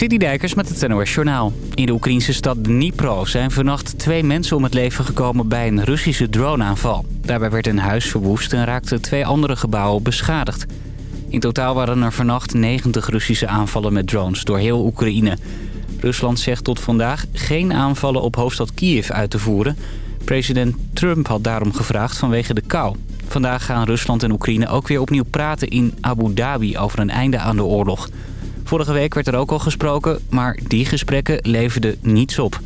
City Dijkers met het NOS Journaal. In de Oekraïnse stad Dnipro zijn vannacht twee mensen om het leven gekomen bij een Russische droneaanval. Daarbij werd een huis verwoest en raakten twee andere gebouwen beschadigd. In totaal waren er vannacht 90 Russische aanvallen met drones door heel Oekraïne. Rusland zegt tot vandaag geen aanvallen op hoofdstad Kiev uit te voeren. President Trump had daarom gevraagd vanwege de kou. Vandaag gaan Rusland en Oekraïne ook weer opnieuw praten in Abu Dhabi over een einde aan de oorlog. Vorige week werd er ook al gesproken, maar die gesprekken leverden niets op.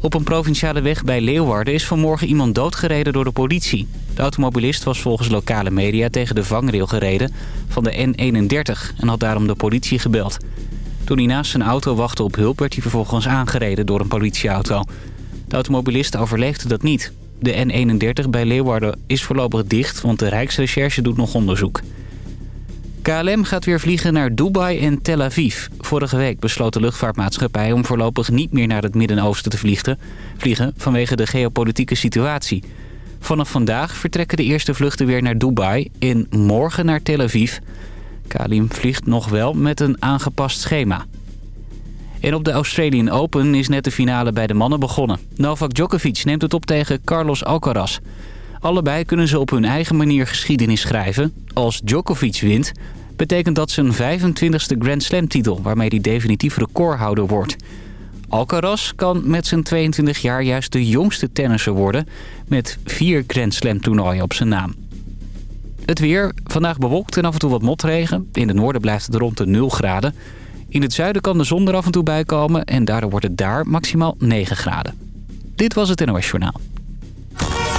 Op een provinciale weg bij Leeuwarden is vanmorgen iemand doodgereden door de politie. De automobilist was volgens lokale media tegen de vangrail gereden van de N31 en had daarom de politie gebeld. Toen hij naast zijn auto wachtte op hulp werd hij vervolgens aangereden door een politieauto. De automobilist overleefde dat niet. De N31 bij Leeuwarden is voorlopig dicht, want de Rijksrecherche doet nog onderzoek. KLM gaat weer vliegen naar Dubai en Tel Aviv. Vorige week besloot de luchtvaartmaatschappij om voorlopig niet meer naar het Midden-Oosten te vliegen, vliegen vanwege de geopolitieke situatie. Vanaf vandaag vertrekken de eerste vluchten weer naar Dubai en morgen naar Tel Aviv. KLM vliegt nog wel met een aangepast schema. En op de Australian Open is net de finale bij de mannen begonnen. Novak Djokovic neemt het op tegen Carlos Alcaraz. Allebei kunnen ze op hun eigen manier geschiedenis schrijven. Als Djokovic wint, betekent dat zijn 25e Grand Slam titel... waarmee hij definitief recordhouder wordt. Alcaraz kan met zijn 22 jaar juist de jongste tennisser worden... met vier Grand Slam toernooien op zijn naam. Het weer, vandaag bewolkt en af en toe wat motregen. In het noorden blijft het rond de 0 graden. In het zuiden kan de zon er af en toe bij komen... en daardoor wordt het daar maximaal 9 graden. Dit was het NOS Journaal.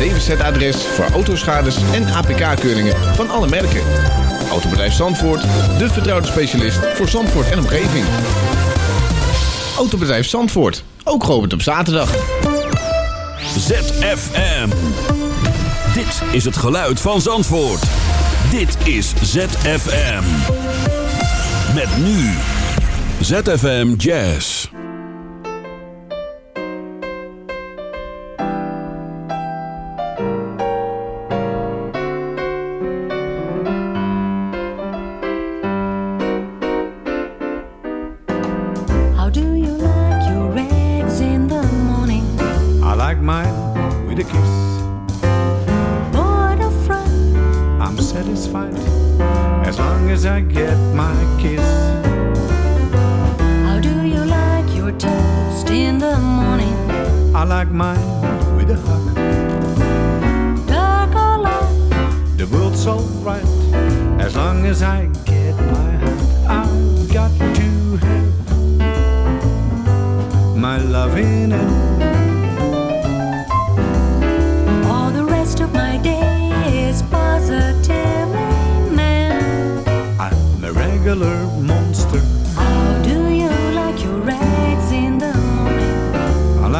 DWZ-adres voor autoschades en APK-keuringen van alle merken. Autobedrijf Zandvoort, de vertrouwde specialist voor Zandvoort en omgeving. Autobedrijf Zandvoort, ook geopend op zaterdag. ZFM. Dit is het geluid van Zandvoort. Dit is ZFM. Met nu. ZFM Jazz.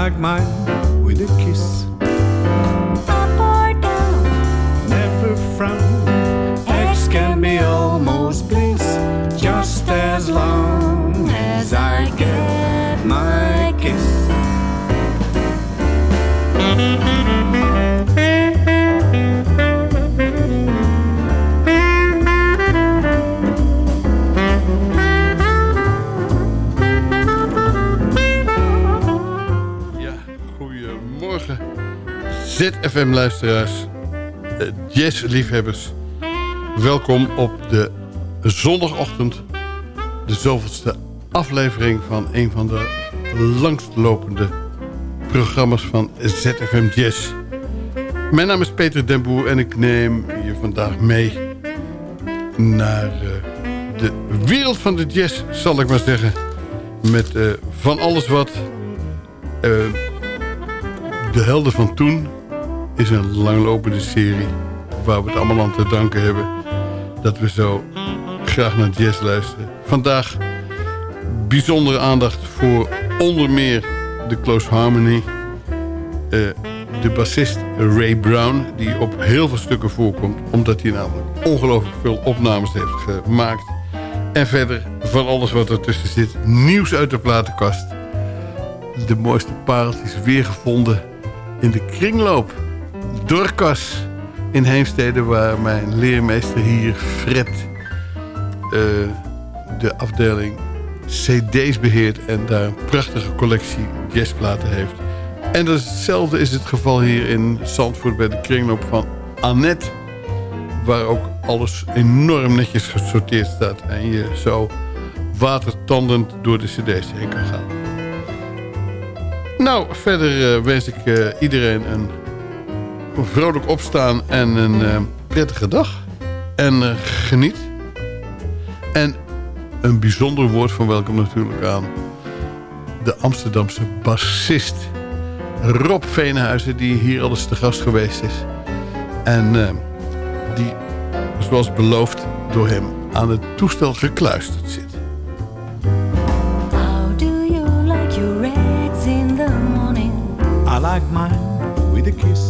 Like mine with a kiss. ZFM-luisteraars, eh, jazzliefhebbers. Welkom op de zondagochtend. De zoveelste aflevering van een van de langstlopende programma's van ZFM Jazz. Mijn naam is Peter Den Boer en ik neem je vandaag mee naar eh, de wereld van de jazz, zal ik maar zeggen. Met eh, van alles wat... de Helden van Toen is een langlopende serie... waar we het allemaal aan te danken hebben... dat we zo graag naar jazz luisteren. Vandaag bijzondere aandacht voor onder meer de Close Harmony. Eh, de bassist Ray Brown, die op heel veel stukken voorkomt... omdat hij namelijk ongelooflijk veel opnames heeft gemaakt. En verder van alles wat ertussen zit. Nieuws uit de platenkast. De mooiste pareltjes weer gevonden in de kringloop. Dorcas in Heemstede, waar mijn leermeester hier, Fred... eh, de afdeling cd's beheert... en daar een prachtige collectie jazzplaten heeft. En hetzelfde is het geval hier in Zandvoort... bij de kringloop van Annette... waar ook alles enorm netjes gesorteerd staat... en je zo watertandend door de cd's heen kan gaan. Nou, verder eh, wens ik eh, iedereen een vrolijk opstaan en een eh, prettige dag. En eh, geniet. En een bijzonder woord van welkom natuurlijk aan de Amsterdamse bassist Rob Veenhuizen... die hier al eens te gast geweest is. En eh, die, zoals beloofd, door hem aan het toestel gekluisterd zit. How do you like your eggs in the morning? I like mine with a kiss.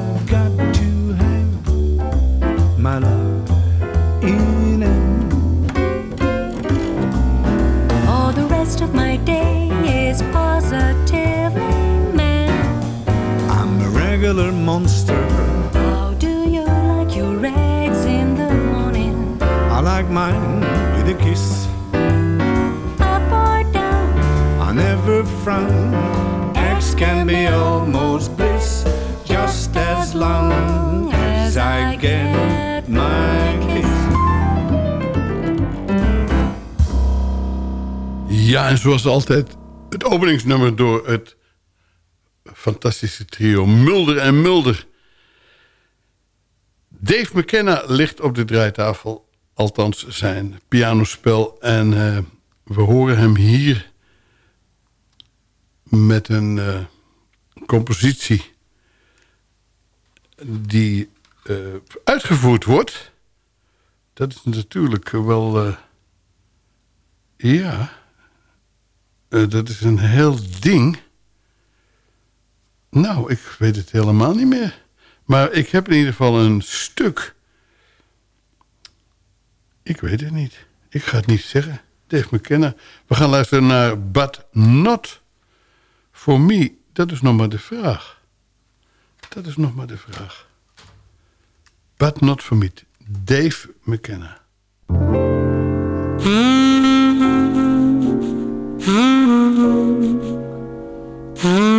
I'm a regular monster. How do you like your eggs in the morning? I like mine with a kiss. Up or down? I never frown. X can be almost bliss, just as long as I get my kiss. Ja, en zoals altijd het openingsnummer door het fantastische trio Mulder en Mulder. Dave McKenna ligt op de draaitafel, althans zijn pianospel. En eh, we horen hem hier met een eh, compositie die eh, uitgevoerd wordt. Dat is natuurlijk wel... ja... Dat is een heel ding. Nou, ik weet het helemaal niet meer. Maar ik heb in ieder geval een stuk. Ik weet het niet. Ik ga het niet zeggen. Dave McKenna. We gaan luisteren naar But Not For Me. Dat is nog maar de vraag. Dat is nog maar de vraag. But Not For Me. Dave McKenna. Hmm. Hmm. Hmm.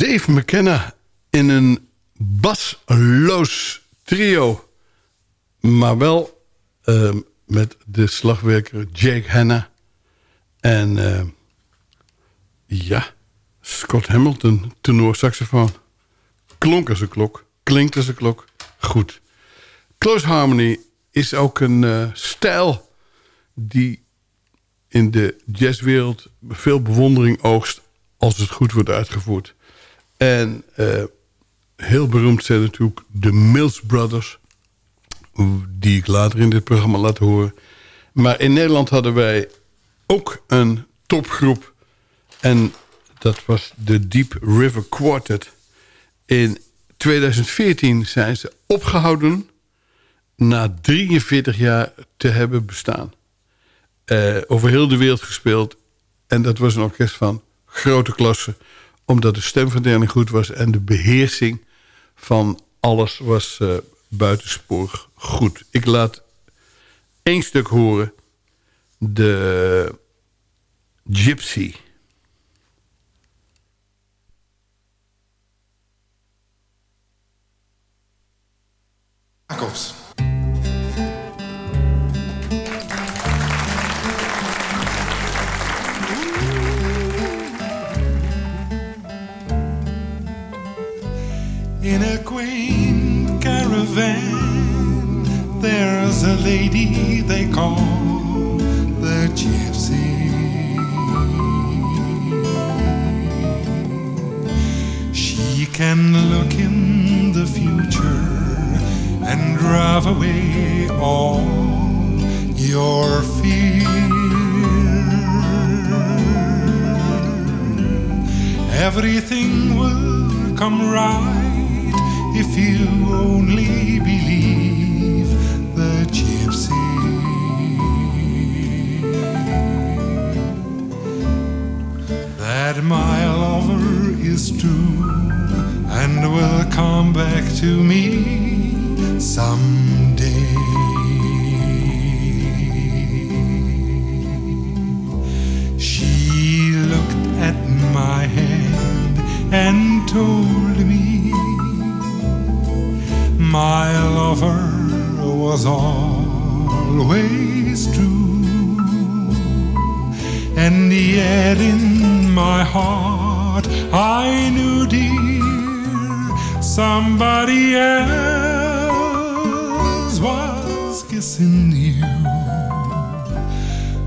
Dave McKenna in een basloos trio. Maar wel ehm, met de slagwerker Jake Hanna. En ehm, ja, Scott Hamilton, saxofoon. Klonk als een klok, klinkt als een klok. Goed. Close Harmony is ook een eh, stijl die in de jazzwereld veel bewondering oogst als het goed wordt uitgevoerd. En eh, heel beroemd zijn natuurlijk de Mills Brothers. Die ik later in dit programma laat horen. Maar in Nederland hadden wij ook een topgroep. En dat was de Deep River Quartet. In 2014 zijn ze opgehouden na 43 jaar te hebben bestaan. Uh, over heel de wereld gespeeld. En dat was een orkest van grote klasse omdat de stemverdeling goed was en de beheersing van alles was uh, buitensporig goed. Ik laat één stuk horen. De Gypsy. Jacobs. In a quaint caravan, there's a lady they call the gypsy. She can look in the future and drive away all your fear. Everything will come right if you only believe the gypsy. That my lover is true and will come back to me someday. She looked at my hand and told my lover was always true. And yet in my heart I knew, dear, somebody else was kissing you.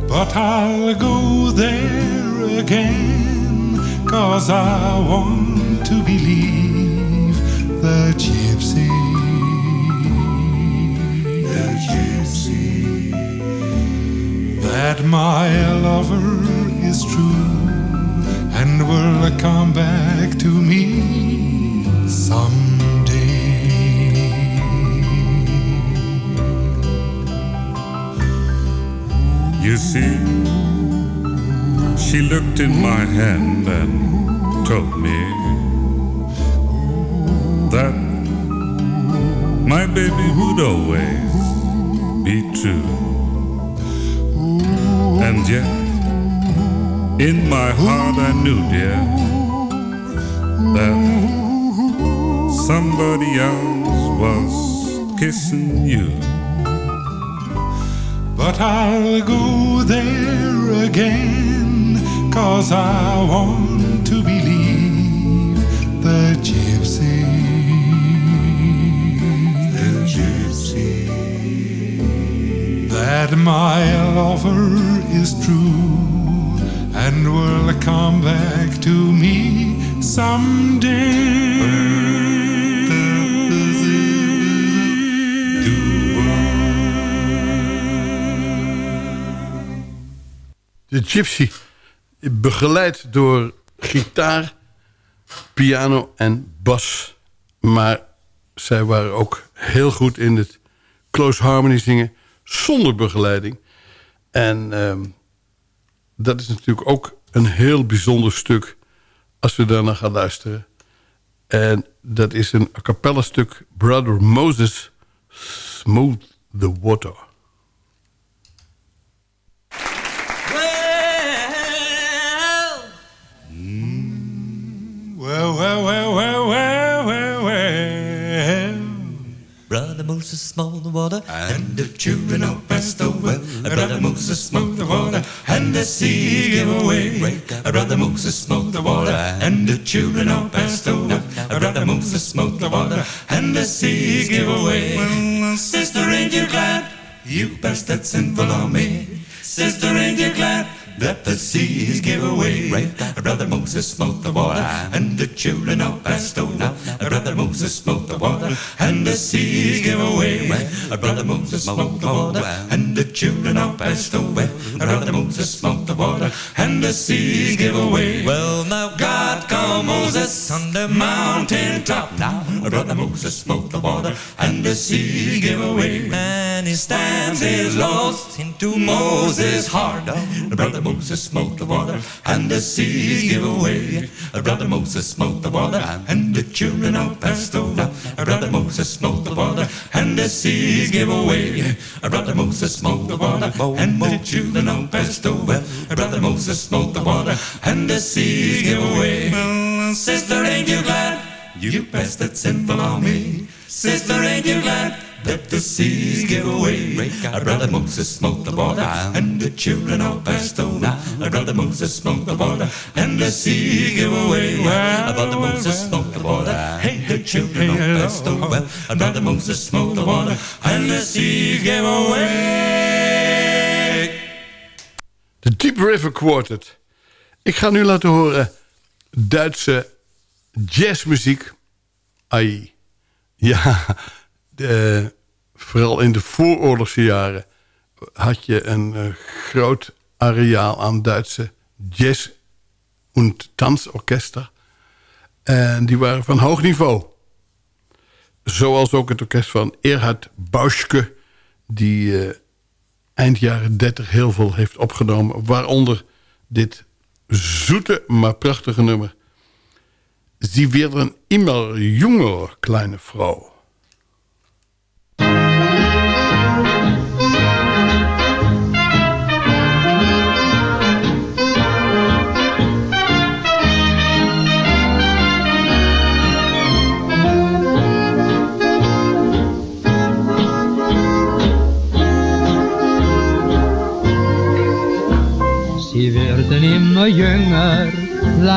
But I'll go there again, cause I want to believe the gypsy. That my lover is true and will come back to me someday. You see, she looked in my hand and told me that my baby would always be true. And yet, in my heart, I knew, dear, that somebody else was kissing you. But I'll go there again, cause I want to believe the gypsy. The gypsy. That my lover is true and will come back to me someday. De Gypsy, begeleid door gitaar, piano en bas. Maar zij waren ook heel goed in het close harmony zingen zonder begeleiding. En ehm, dat is natuurlijk ook een heel bijzonder stuk als we daarna gaan luisteren. En dat is een a cappella stuk Brother Moses Smooth the Water. Brother Moses smote the water, and the children all passed away. Brother Moses smote the water, and the sea gave away. Brother Moses smote the water, and the children all passed away. Brother Moses smote the water, and the sea gave away. Sister, ain't you glad you passed that sinful on me? Sister, ain't you glad? That the seas give away. Uh, Brother Moses smote the water, and the children of passed over. Uh, Brother Moses smote the water, and the seas give away. Uh, Brother Moses smote the water, and the children of over. Brother Moses smote the water, and the seas give away. Well, now God called Moses on the mountain top. Now, Brother Moses smote the water, and the sea gave away. And he stands his laws into Moses' heart. Brother Moses smote the water, and the sea gave away. Brother Moses smote the water, and the children passed over. Brother Moses smote the water, and the sea gave away. Brother Moses smote the water, and the children passed over. Brother Moses smote the water, and the sea gave away. Sister, ain't you glad you that sinful me? Sister, ain't you glad? that the seas give away. Brother Moses smote the water, and the children all passed over. Brother Moses smote the water, and the seas give away. Brother Moses smote the water, and the children all passed over. Brother Moses smote the water, and the seas give away. De Deep River Quartet. Ik ga nu laten horen Duitse jazzmuziek. Ai. Ja, de, vooral in de vooroorlogse jaren had je een eh, groot areaal aan Duitse jazz- en dansorkester. En die waren van hoog niveau. Zoals ook het orkest van Erhard Bauschke... die eh, eind jaren 30 heel veel heeft opgenomen. Waaronder dit zoete, maar prachtige nummer. Sie werden immer junger, kleine Frau.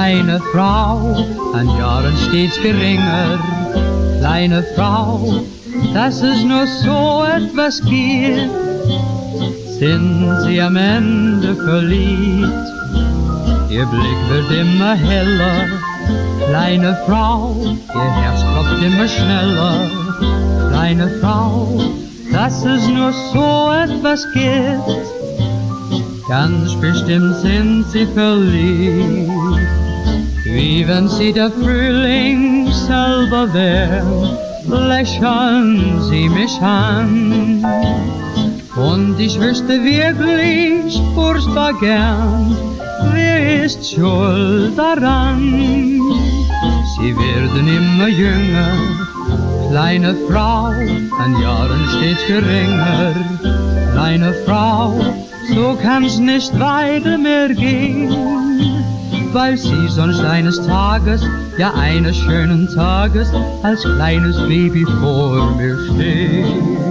Kleine Frau, an Jahren stets geringer, kleine Frau, dass es nur so etwas gibt, sind sie am Ende verliebt. Ihr Blick wird immer heller, kleine Frau, ihr Herz klopft immer schneller, kleine Frau, dass es nur so etwas gibt. Ganz bestimmt sind sie verliebt, wenn sie der Frühling selber wären, lächeln sie mich an. Und ich wüsste wirklich furchtbar gern, wer ist schuld daran? Sie werden immer jünger, kleine Frau, an Jahren stets geringer, kleine Frau, so kann's nicht weiter mehr gehen, weil sie sonst eines Tages, ja eines schönen Tages, als kleines Baby vor mir steht.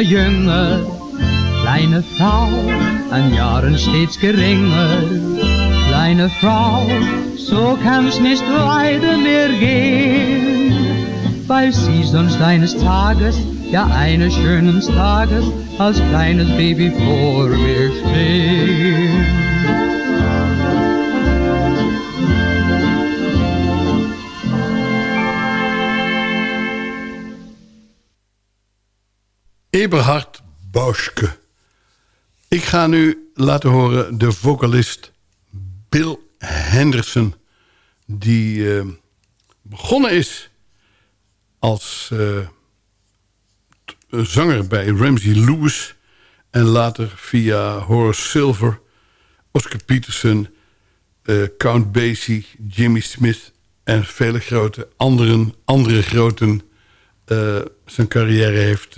Jünger, kleine Frau, an Jahren stets geringer. Kleine Frau, so kann's nicht weiter mehr gehen, weil sie sonst eines Tages, ja eines schönen Tages, als kleines Baby vor mir steht. Ga nu laten horen de vocalist Bill Henderson... die eh, begonnen is als eh, zanger bij Ramsey Lewis... en later via Horace Silver, Oscar Peterson... eh, Count Basie, Jimmy Smith en vele grote anderen, andere groten... zijn carrière heeft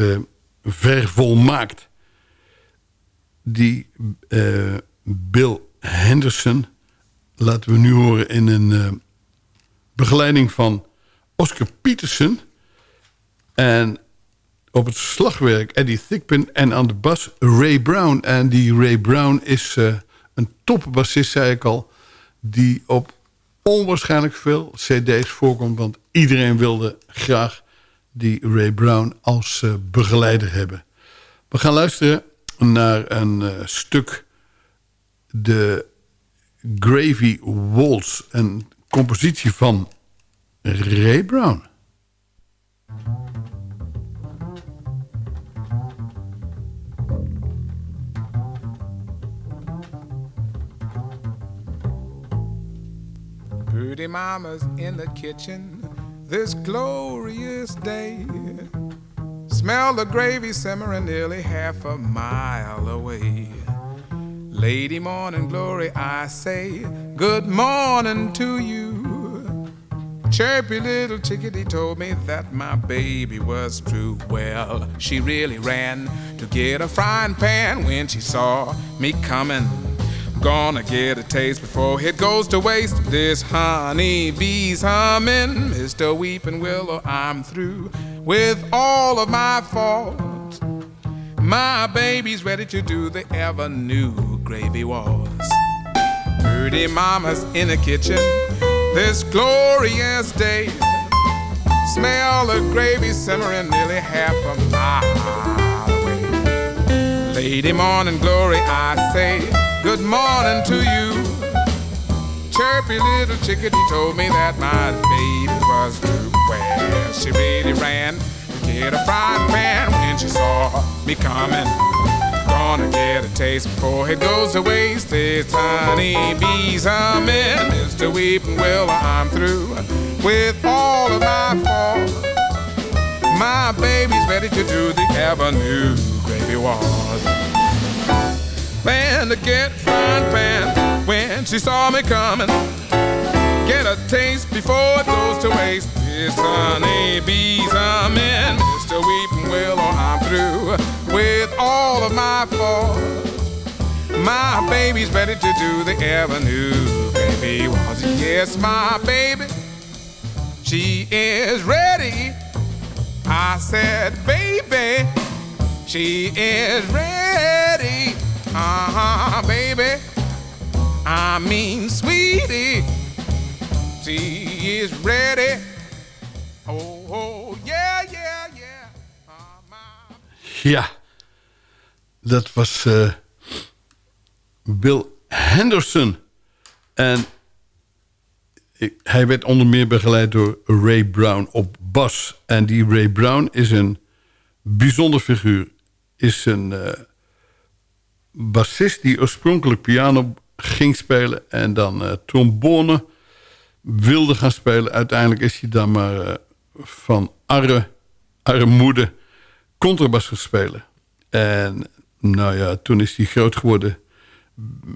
vervolmaakt. Die eh, Bill Henderson laten we nu horen in een eh, begeleiding van Oscar Peterson. En op het slagwerk Eddie Thigpen en aan de bas Ray Brown. En die Ray Brown is eh, een topbassist, zei ik al... die op onwaarschijnlijk veel cd's voorkomt... want iedereen wilde graag die Ray Brown als begeleider hebben. We gaan luisteren naar een eh, stuk... de Gravy Waltz, een compositie van Ray Brown. Rudy Mama's in the kitchen this glorious day. Smell the gravy simmering nearly half a mile away. Lady morning glory, I say good morning to you. Chirpy little chickadee told me that my baby was true. Well, she really ran to get a frying pan when she saw me coming. Gonna get a taste before it goes to waste. This honey bee's humming. Mr. Weeping Willow, I'm through with all of my faults. My baby's ready to do the ever new gravy wars. Pretty mama's in the kitchen this glorious day. Smell the gravy simmering nearly half a mile away. Lady morning glory, I say good morning to you. Chirpy little chickadee told me that my baby was true. Well, she really ran to get a frying pan when she saw me coming. Gonna get a taste before it goes to waste. It's honey bees humming. Mr. Weeping Willow, I'm through with all of my faults. My baby's ready to do the new gravy wars. Plan to get frying pan when she saw me coming. Get a taste before it goes to waste. It's honey bees in. Mr. Weeping Willow, oh, I'm through with all of my faults. My baby's ready to do the new baby wants. Yes, my baby, she is ready. I said, baby, she is ready. Uh huh, baby. I mean, sweetie, she is ready. Oh, oh, yeah, yeah, yeah. Ja, dat was eh, Bill Henderson. En hij werd onder meer begeleid door Ray Brown op bas. En die Ray Brown is een bijzonder figuur. Is een eh, bassist die oorspronkelijk piano ging spelen... en dan eh, trombone wilde gaan spelen. Uiteindelijk is hij dan maar eh, van arre, armoede contrabas gaan spelen. En nou ja, toen is hij groot geworden.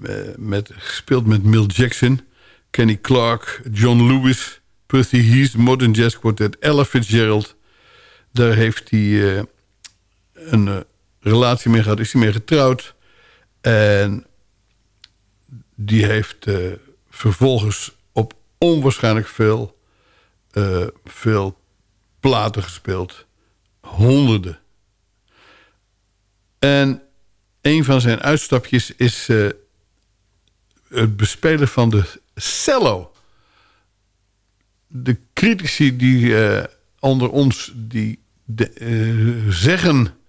eh, Met, gespeeld met Mill Jackson, Kenny Clark, John Lewis, Percy Heath, Modern Jazz Quartet, Ella Fitzgerald. Daar heeft hij een relatie mee gehad, is hij mee getrouwd. En die heeft eh, vervolgens op onwaarschijnlijk veel, eh, veel platen gespeeld. Honderden. En een van zijn uitstapjes is eh, het bespelen van de cello. De critici die onder ons die de, zeggen...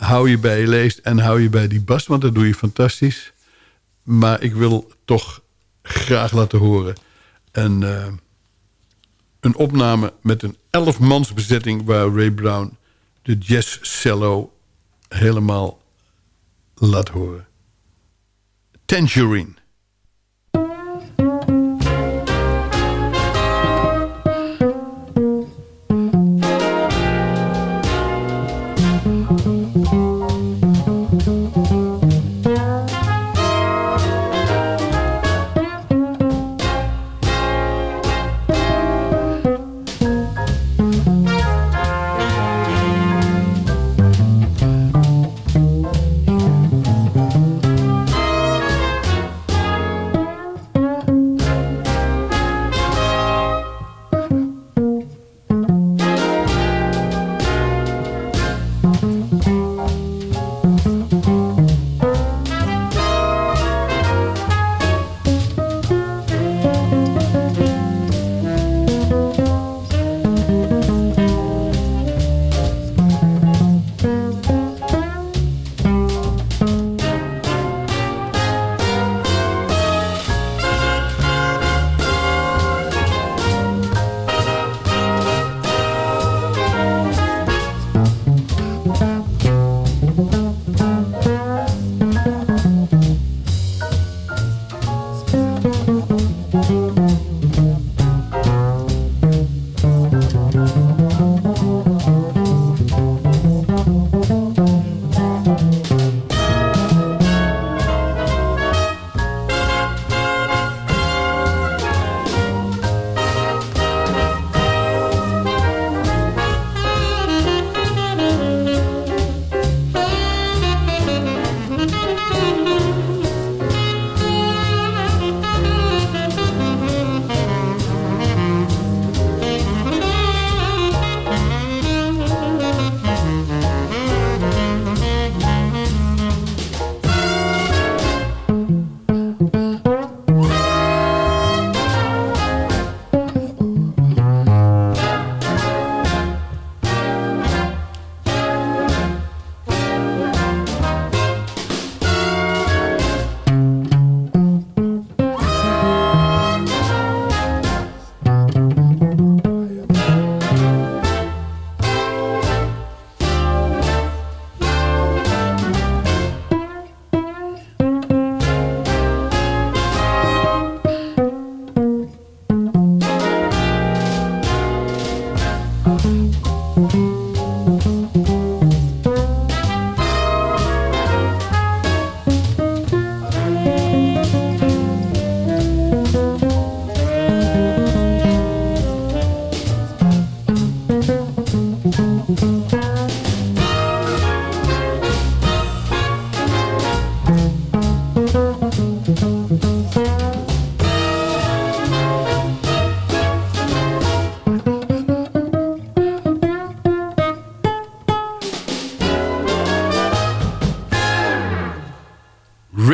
hou je bij je leest en hou je bij die bas, want dat doe je fantastisch. Maar ik wil toch graag laten horen... een, eh, een opname met een elfmans bezetting... waar Ray Brown de jazz cello helemaal laat horen. Tangerine.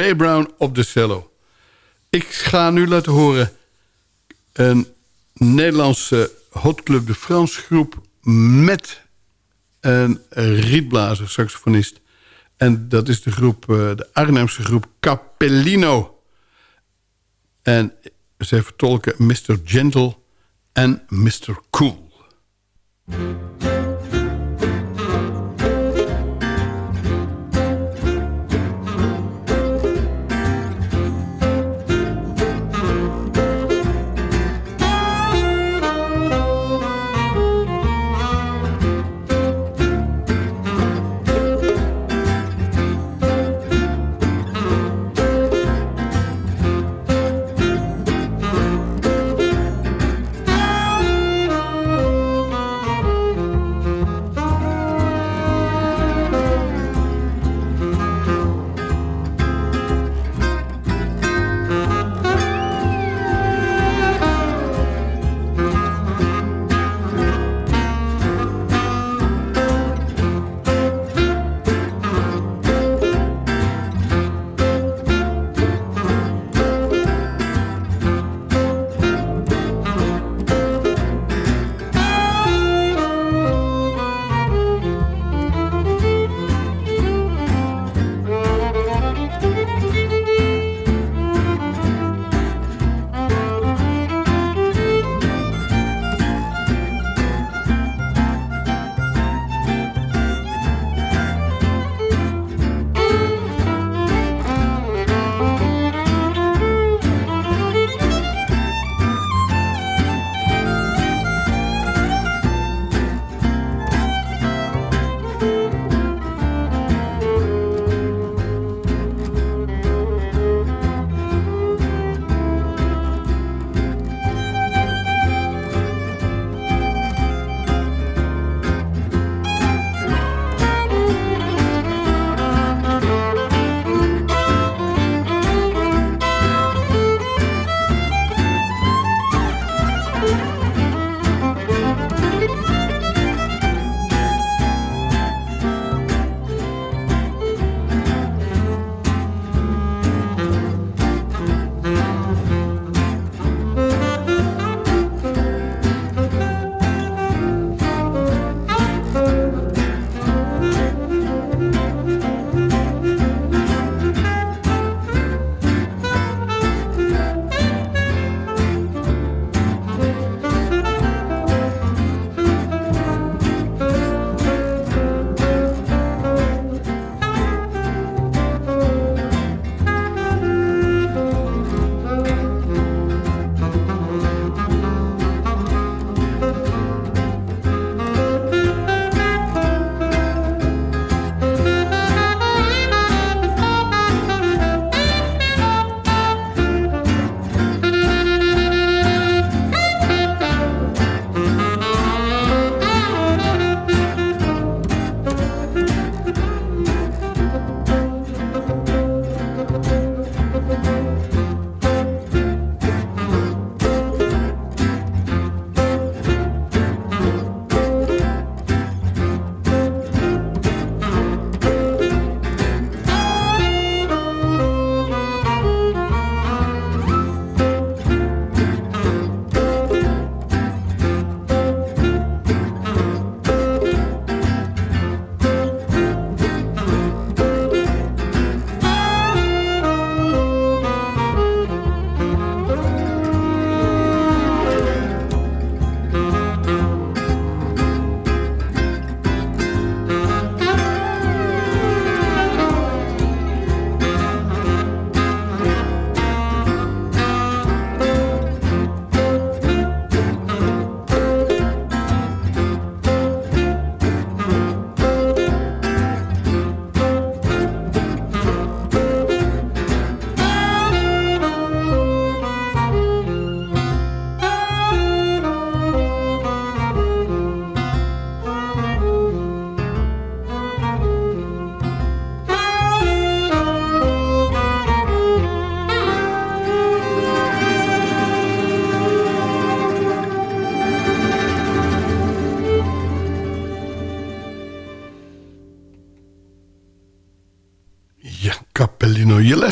Charlie Brown op de cello. Ik ga nu laten horen een Nederlandse Hot Club de France groep... met een rietblazer, saxofonist. En dat is de groep, eh, de Arnhemse groep Capellino. En zij vertolken Mr. Gentle en Mr. Cool.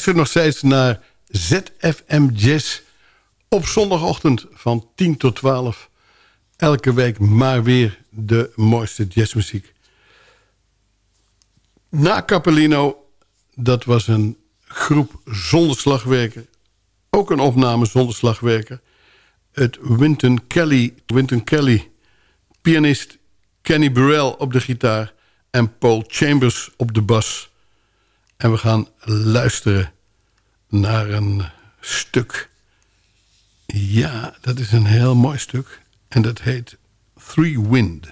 Luistert nog steeds naar ZFM Jazz op zondagochtend van 10 tot 12. Elke week maar weer de mooiste jazzmuziek. Na Capellino, dat was een groep zonder slagwerker. Ook een opname zonder slagwerker. Het Winton Kelly, Winton Kelly, pianist Kenny Burrell op de gitaar... en Paul Chambers op de bas. En we gaan luisteren naar een stuk. Ja, dat is een heel mooi stuk. En dat heet Three Wind.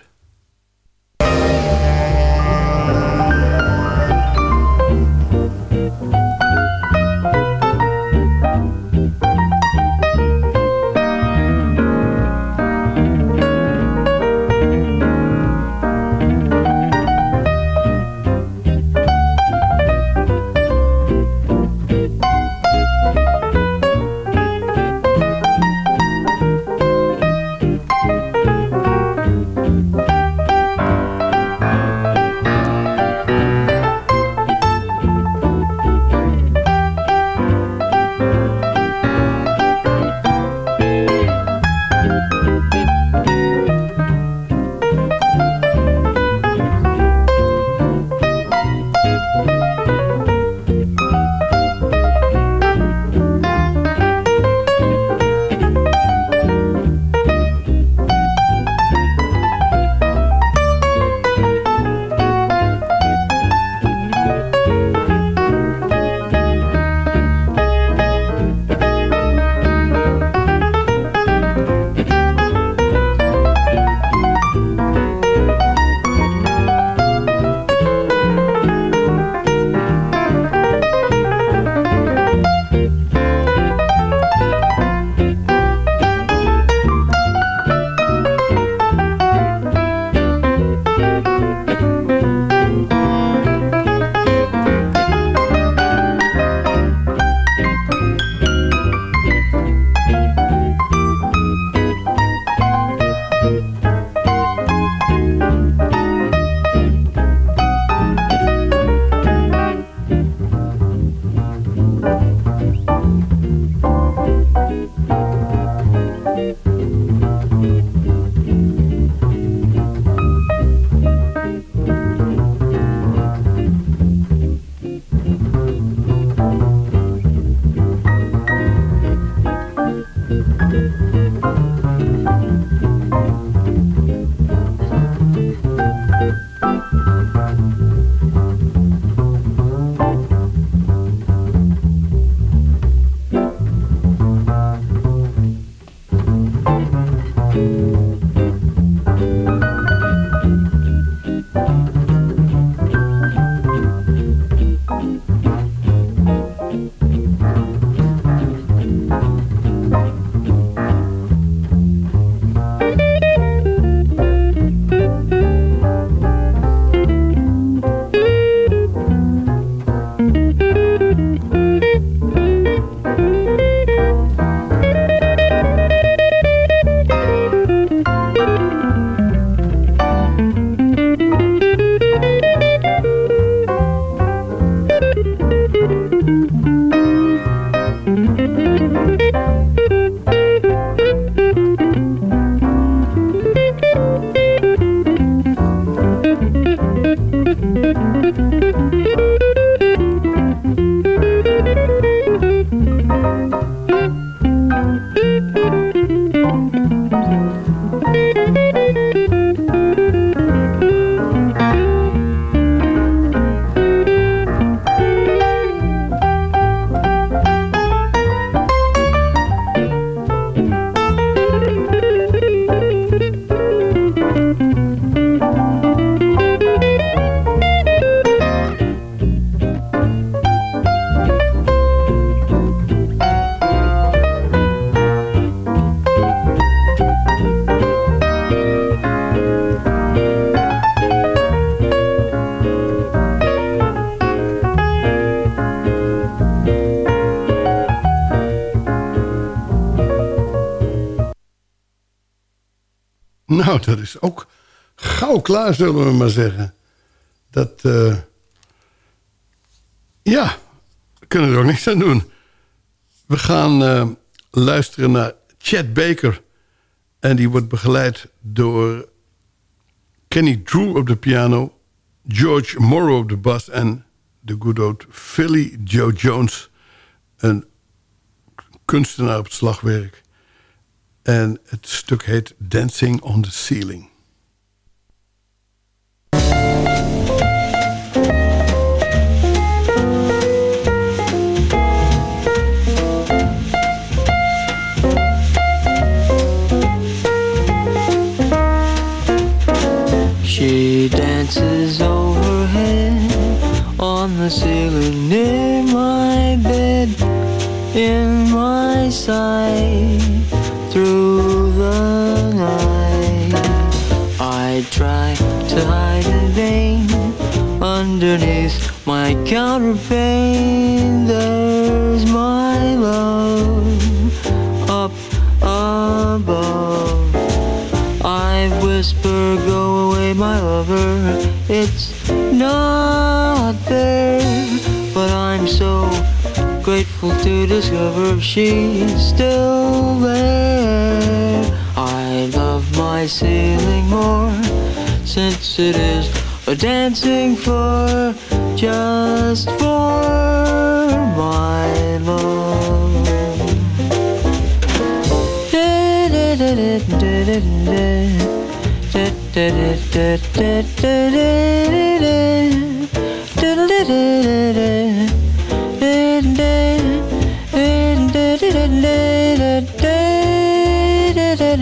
Nou, dat is ook gauw klaar, zullen we maar zeggen. Dat, uh, ja, kunnen er ook niks aan doen. We gaan eh, luisteren naar Chad Baker. En die wordt begeleid door Kenny Drew op de piano... George Morrow op de bas en de good old Philly Joe Jones... een kunstenaar op het slagwerk. En het stuk heet Dancing on the Ceiling. She dances overhead on the ceiling near my bed, in my sight try to hide in vain underneath my counterpane. There's my love up above. I whisper, go away, my lover. It's not there, but I'm so grateful to discover she's still there. I love my ceiling more since it is a dancing floor just for my love.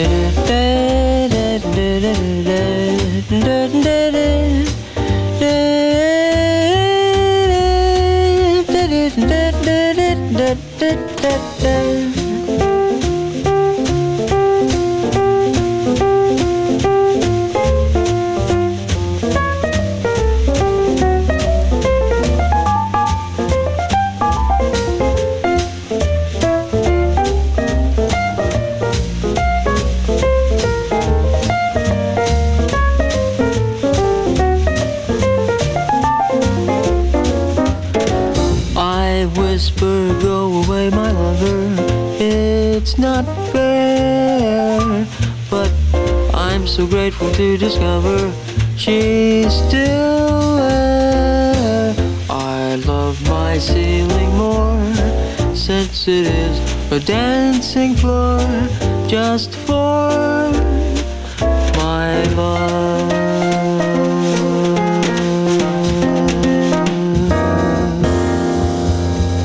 I so grateful to discover she's still there. I love my ceiling more since it is a dancing floor just for my love.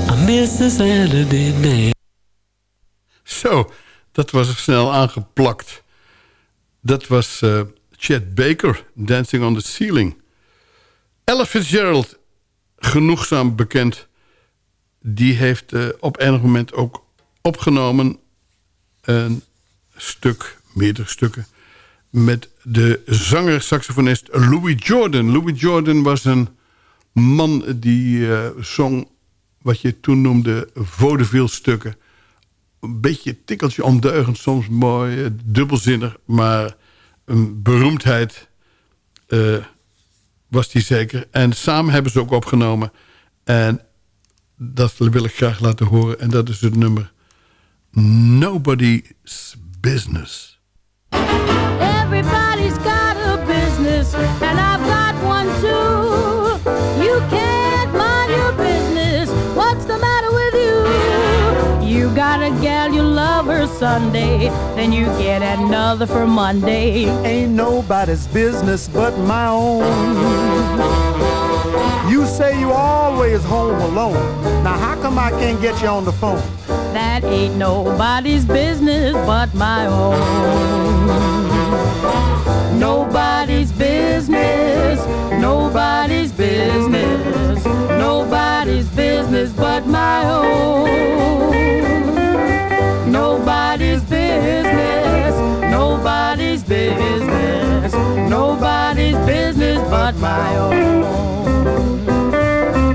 I miss night. Zo, dat was snel aangeplakt. Dat was eh, Chet Baker, Dancing on the Ceiling. Ella Fitzgerald, genoegzaam bekend... die heeft eh, op enig moment ook opgenomen... een stuk, meerdere stukken... met de zanger-saxofonist Louis Jordan. Louis Jordan was een man die eh, zong... wat je toen noemde vaudeville stukken een beetje tikkeltje ondeugend, soms mooi, eh, dubbelzinnig, maar een beroemdheid eh, was die zeker. En samen hebben ze ook opgenomen. En dat wil ik graag laten horen. En dat is het nummer Nobody's Business. Sunday, then you get another for Monday. Ain't nobody's business but my own. You say you always home alone. Now how come I can't get you on the phone? That ain't nobody's business but my own. Nobody's business, nobody's business, nobody's business but my own.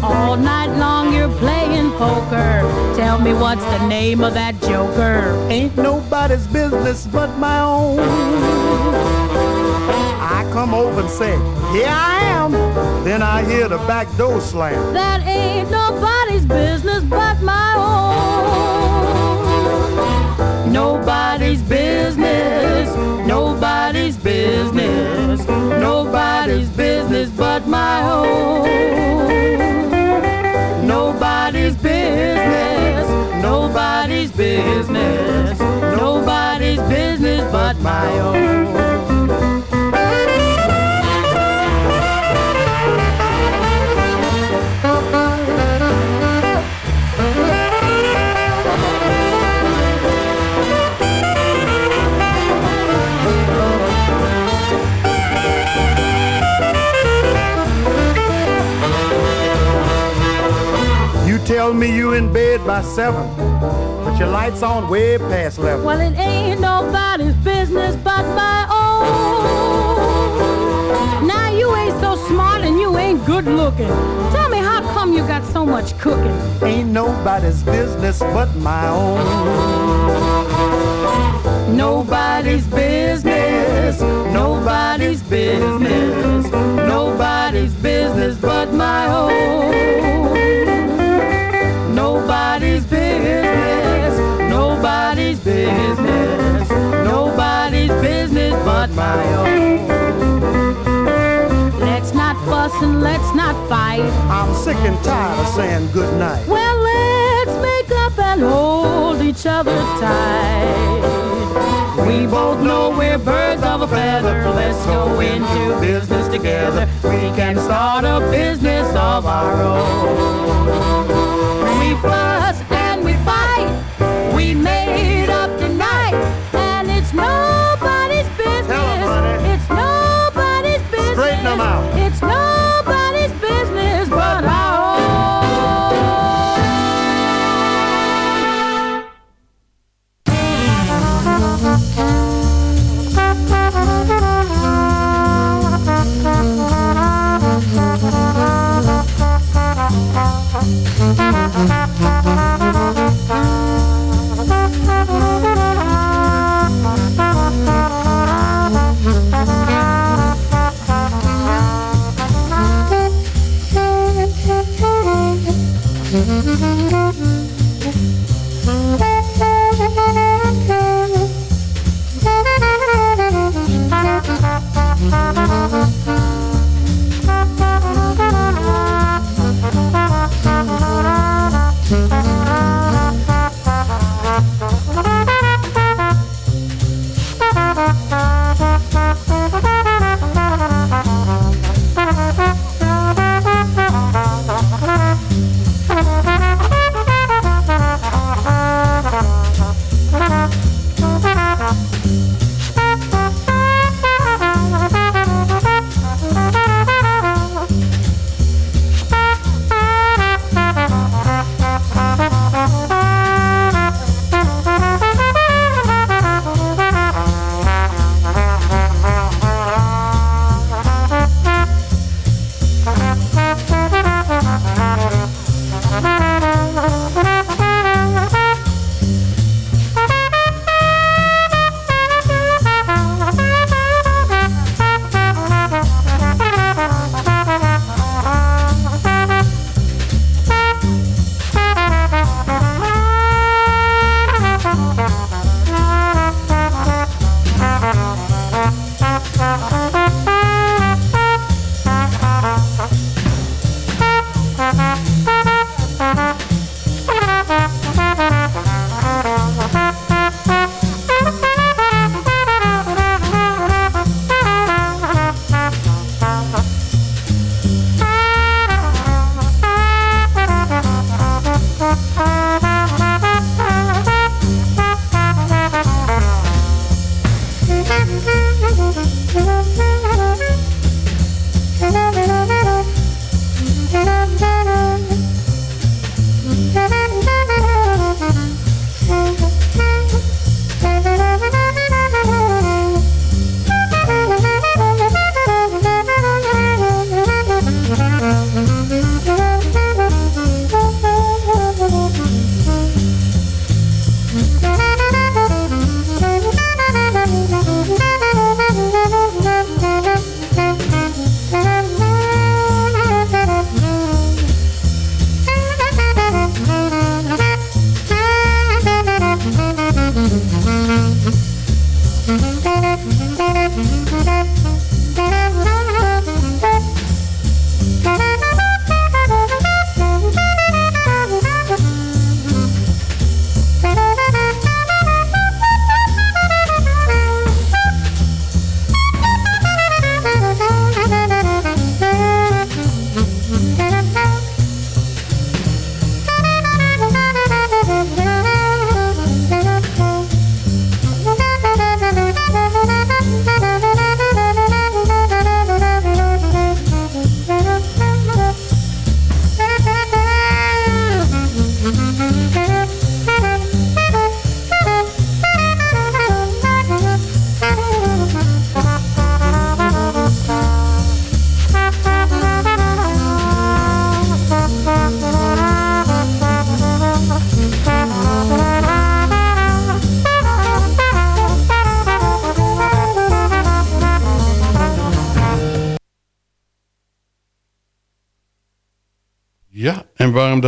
All night long you're playing poker. Tell me what's the name of that joker? Ain't nobody's business but my own. I come over and say, Here I am. Then I hear the back door slam. That ain't nobody's business but my own. Nobody's business. Nobody's business nobody's business but my own. Nobody's business, nobody's business, nobody's business but my own. By seven, but your lights on way past eleven. Well, it ain't nobody's business but my own. Now you ain't so smart and you ain't good looking. Tell me how come you got so much cooking? Ain't nobody's business but my own. Nobody's business, nobody's business, nobody's business but my own. Business, nobody's business, nobody's business but my own. Let's not fuss and let's not fight. I'm sick and tired of saying good night. Well, let's make up and hold each other tight. We both know we're birds of a feather. Let's go into business together. We can start a business of our own. We fuss Hey!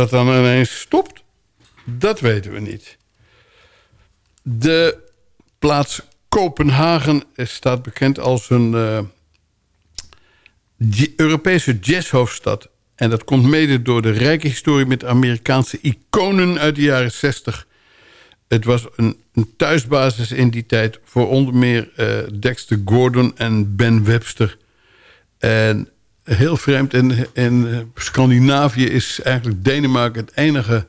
Dat dan ineens stopt, dat weten we niet. De plaats Kopenhagen staat bekend als een uh, Europese jazzhoofdstad. En dat komt mede door de rijke historie met Amerikaanse iconen uit de jaren 60. Het was een, een thuisbasis in die tijd voor onder meer uh, Dexter Gordon en Ben Webster. En heel vreemd. In, in Scandinavië is eigenlijk Denemarken het enige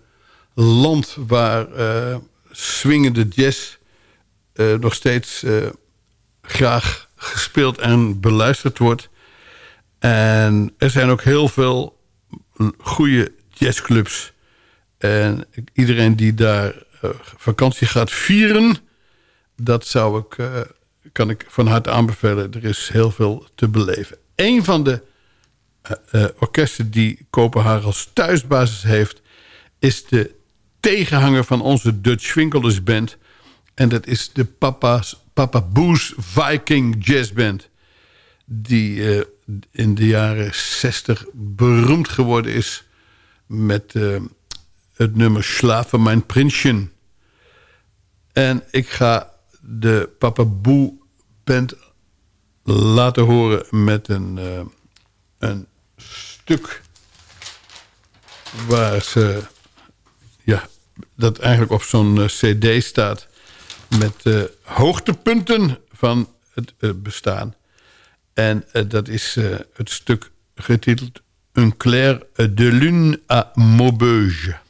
land waar uh, swingende jazz uh, nog steeds graag gespeeld en beluisterd wordt. En er zijn ook heel veel goede jazzclubs. En iedereen die daar vakantie gaat vieren... dat zou ik, kan ik van harte aanbevelen. Er is heel veel te beleven. Een van de uh, orkesten die Kopenhagen als thuisbasis heeft... is de tegenhanger van onze Dutch Winkelers Band. En dat is de Papa's, Papa Boos Viking Jazz Band. Die uh, in de jaren 60 beroemd geworden is... met het nummer Slaven mijn Prinsje. En ik ga de Papa Boo Band laten horen met een, een stuk waar ze ja, dat eigenlijk op zo'n uh, cd staat met uh, hoogtepunten van het uh, bestaan. En dat is het stuk getiteld Un clair de lune à Maubeuge.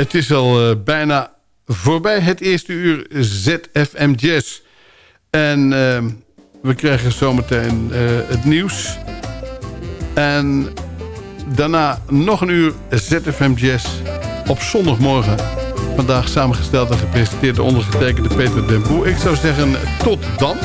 Het is al eh, bijna voorbij het eerste uur ZFM Jazz. En ehm, we krijgen zometeen eh, het nieuws. En daarna nog een uur ZFM Jazz op zondagmorgen. Vandaag samengesteld en gepresenteerd door ondergetekende Peter Den. Ik zou zeggen, tot dan.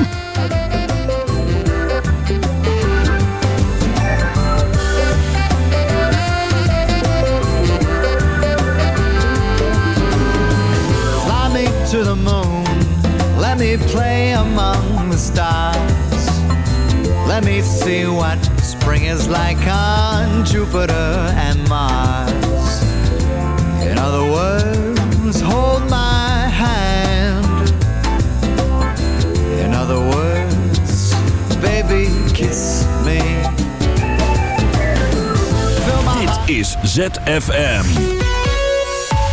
Play among the stars. Let me see what spring is like on Jupiter and Mars. In other words, hold my hand. In other words, baby, kiss me. Dit is ZFM.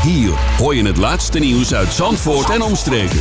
Hier hoor je het laatste nieuws uit Zandvoort en omstreken.